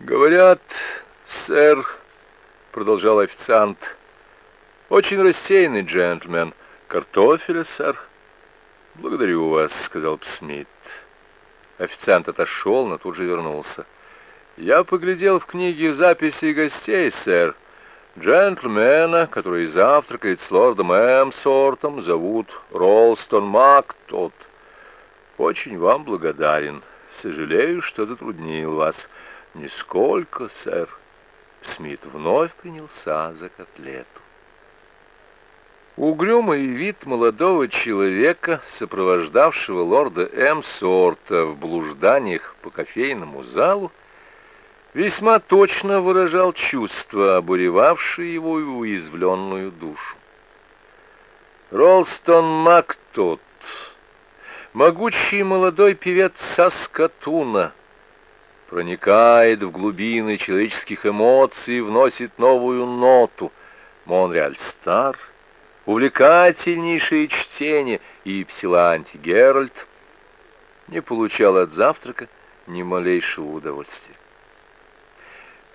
Говорят, сэр, продолжал официант, очень рассеянный джентльмен. Картофеля, сэр? Благодарю вас, сказал Смит. Официант отошел, но тут же вернулся. Я поглядел в книге записи гостей, сэр. Джентльмена, который завтракает с лордом Эмсортом, зовут Ролстон Мак тот. Очень вам благодарен. Сожалею, что затруднил вас. Нисколько, сэр. Смит вновь принялся за котлету. Угрюмый вид молодого человека, сопровождавшего лорда Эмсорта в блужданиях по кофейному залу, весьма точно выражал чувства, обуревавшие его уязвленную душу. Ролстон Мактот, могучий молодой певец Саскатуна, проникает в глубины человеческих эмоций, вносит новую ноту. Монреаль Стар, увлекательнейшее чтение и Псиланти Геральт не получал от завтрака ни малейшего удовольствия.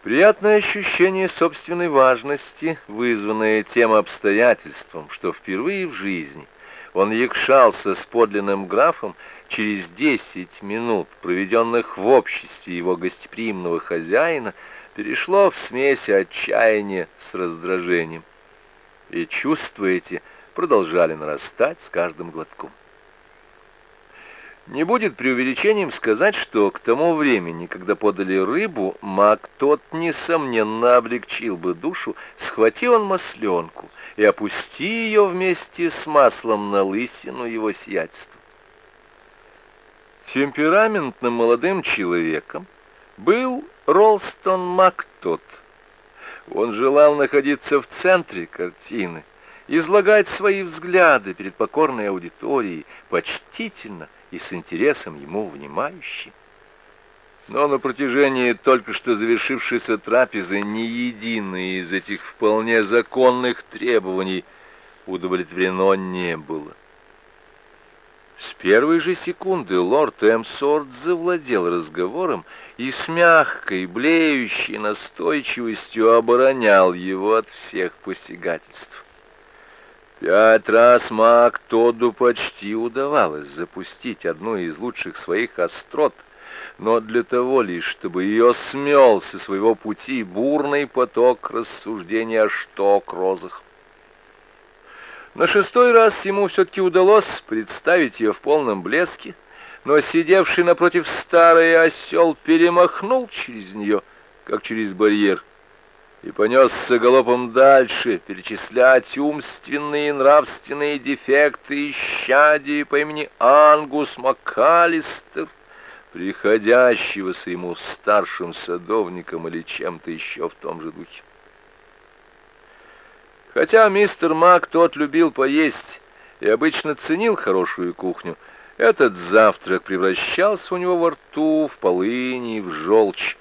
Приятное ощущение собственной важности, вызванное тем обстоятельством, что впервые в жизни он якшался с подлинным графом через десять минут, проведенных в обществе его гостеприимного хозяина, перешло в смесь отчаяния с раздражением. И чувства эти продолжали нарастать с каждым глотком. Не будет преувеличением сказать, что к тому времени, когда подали рыбу, маг тот, несомненно, облегчил бы душу, схвати он масленку и опусти ее вместе с маслом на лысину его сиятельства. Темпераментным молодым человеком был Ролстон Мактот. Он желал находиться в центре картины, излагать свои взгляды перед покорной аудиторией, почтительно и с интересом ему внимающий. Но на протяжении только что завершившейся трапезы ни единое из этих вполне законных требований удовлетворено не было. С первой же секунды лорд Эмсорт завладел разговором и с мягкой, блеющей настойчивостью оборонял его от всех посягательств. Пять раз маг Тодду почти удавалось запустить одну из лучших своих острот, но для того лишь, чтобы ее смел со своего пути бурный поток рассуждений о шток-розах. На шестой раз ему все-таки удалось представить ее в полном блеске, но сидевший напротив старый осел перемахнул через нее, как через барьер, и понесся галопом дальше, перечислять умственные и нравственные дефекты исчадия по имени Ангус МакАлистер, приходящегося ему старшим садовником или чем-то еще в том же духе. Хотя мистер Мак тот любил поесть и обычно ценил хорошую кухню, этот завтрак превращался у него во рту в полыни и в желчь,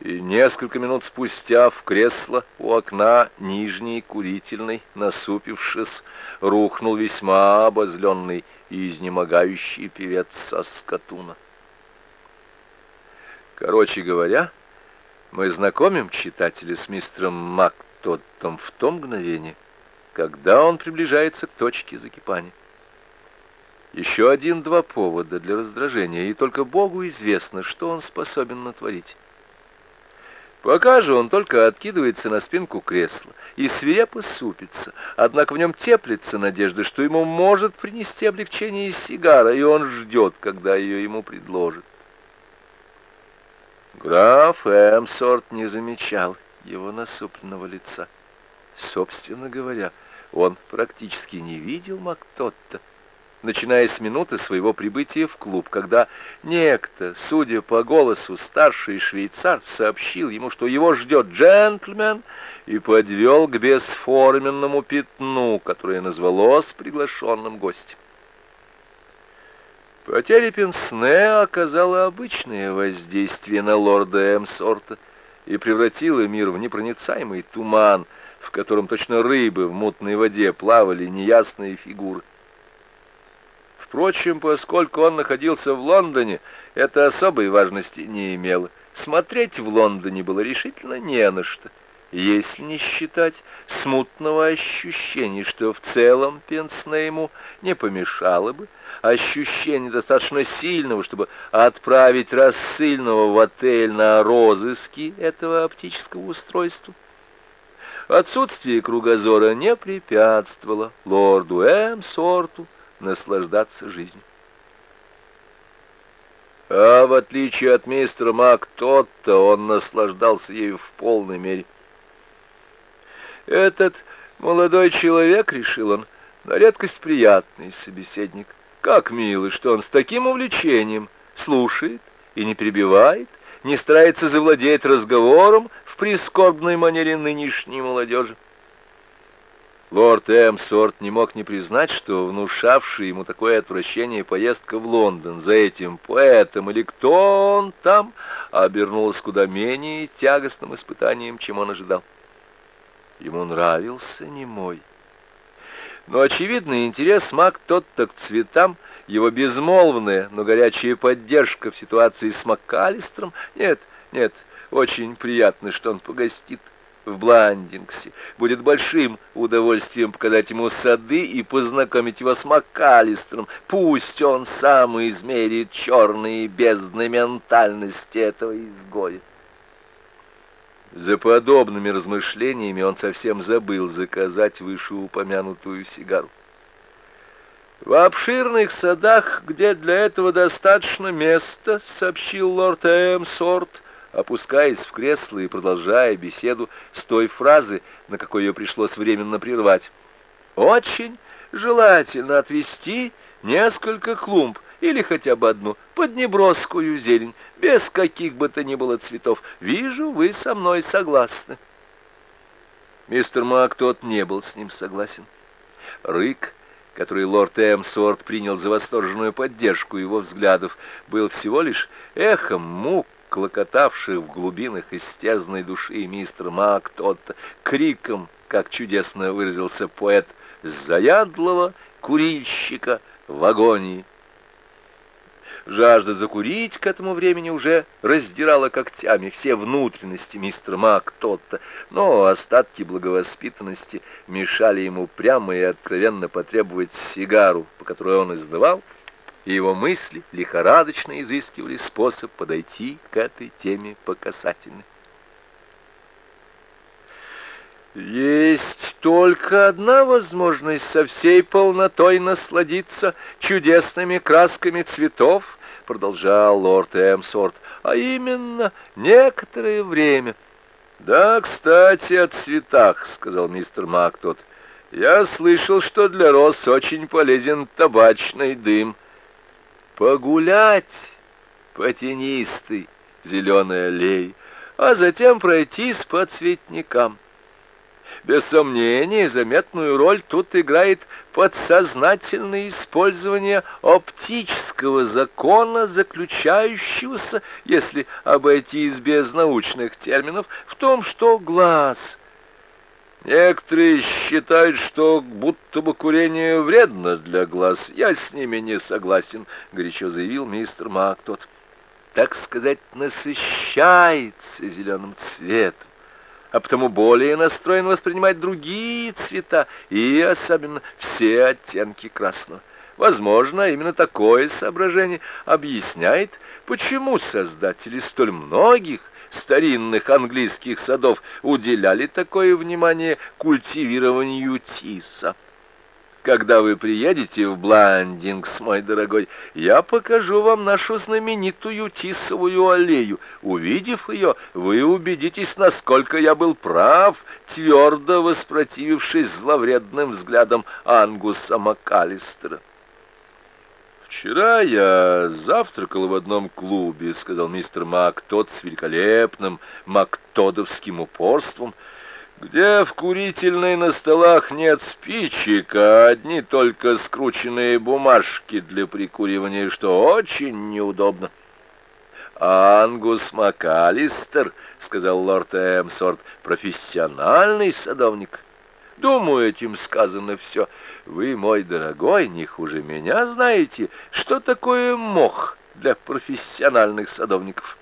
и несколько минут спустя в кресло у окна нижней курительной, насупившись, рухнул весьма обозленный и изнемогающий певец Саскатуна. Короче говоря, мы знакомим читателя с мистером Мактоттом в том мгновение, когда он приближается к точке закипания. Еще один-два повода для раздражения, и только Богу известно, что он способен натворить. Пока же он только откидывается на спинку кресла и свирепо супится, однако в нем теплится надежда, что ему может принести облегчение из сигара, и он ждет, когда ее ему предложат. Граф Эмсорт не замечал его насупленного лица. Собственно говоря, он практически не видел Мактотта, начиная с минуты своего прибытия в клуб, когда некто, судя по голосу, старший швейцар сообщил ему, что его ждет джентльмен, и подвел к бесформенному пятну, которое назвалось приглашенным гостем. Потеря Пенсне оказала обычное воздействие на лорда Эмсорта и превратила мир в непроницаемый туман, в котором точно рыбы в мутной воде плавали неясные фигуры. Впрочем, поскольку он находился в Лондоне, это особой важности не имело. смотреть в Лондоне было решительно не на что если не считать смутного ощущения, что в целом Пенсне ему не помешало бы, ощущение достаточно сильного, чтобы отправить рассыльного в отель на розыски этого оптического устройства. Отсутствие кругозора не препятствовало лорду Эмсорту наслаждаться жизнью. А в отличие от мистера Мактотта, он наслаждался ею в полной мере. Этот молодой человек, решил он, на редкость приятный собеседник. Как мило, что он с таким увлечением слушает и не перебивает, не старается завладеть разговором в прискорбной манере нынешней молодежи. Лорд Эмсорт не мог не признать, что внушавший ему такое отвращение поездка в Лондон за этим поэтом или кто он там обернулась куда менее тягостным испытанием, чем он ожидал. Ему нравился немой. Но очевидный интерес маг тот-то к цветам, его безмолвная, но горячая поддержка в ситуации с МакКалистром. Нет, нет, очень приятно, что он погостит в Бландингсе. Будет большим удовольствием показать ему сады и познакомить его с МакКалистром. Пусть он сам измерит черные бездны ментальности этого изгоя. За подобными размышлениями он совсем забыл заказать вышеупомянутую сигару. «В обширных садах, где для этого достаточно места, — сообщил лорд Эмсорт, опускаясь в кресло и продолжая беседу с той фразы, на какой ее пришлось временно прервать, — очень желательно отвести несколько клумб или хотя бы одну поднебросскую зелень, без каких бы то ни было цветов. Вижу, вы со мной согласны. Мистер Мак тот не был с ним согласен. Рык, который лорд Эмсворт принял за восторженную поддержку его взглядов, был всего лишь эхом мук, клокотавших в глубинах истязанной души мистера Мак тот криком, как чудесно выразился поэт, заядлого курильщика в агонии. Жажда закурить к этому времени уже раздирала когтями все внутренности мистера Мак Тотта, но остатки благовоспитанности мешали ему прямо и откровенно потребовать сигару, по которой он издавал, и его мысли лихорадочно изыскивали способ подойти к этой теме по касательной. Есть только одна возможность со всей полнотой насладиться чудесными красками цветов, продолжал лорд Эмсорт, а именно некоторое время. Да, кстати, о цветах, сказал мистер Мактот. Я слышал, что для роз очень полезен табачный дым. Погулять по тенистой зеленой аллее, а затем пройтись по цветникам. Без сомнения, заметную роль тут играет подсознательное использование оптического закона, заключающегося, если обойтись без научных терминов, в том, что глаз. Некоторые считают, что будто бы курение вредно для глаз. Я с ними не согласен, горячо заявил мистер Мактот. Так сказать, насыщается зеленым цветом а потому более настроен воспринимать другие цвета и особенно все оттенки красного. Возможно, именно такое соображение объясняет, почему создатели столь многих старинных английских садов уделяли такое внимание культивированию тиса. Когда вы приедете в Бландингс, мой дорогой, я покажу вам нашу знаменитую Тисовую аллею. Увидев ее, вы убедитесь, насколько я был прав, твердо воспротивившись зловредным взглядом Ангуса МакАлистера. «Вчера я завтракал в одном клубе», — сказал мистер Мак, тот с великолепным мактодовским упорством — где в курительной на столах нет спичек, а одни только скрученные бумажки для прикуривания, что очень неудобно. «Ангус МакАлистер», — сказал лорд Эмсорт, — «профессиональный садовник». Думаю, этим сказано все. Вы, мой дорогой, не хуже меня знаете, что такое мох для профессиональных садовников.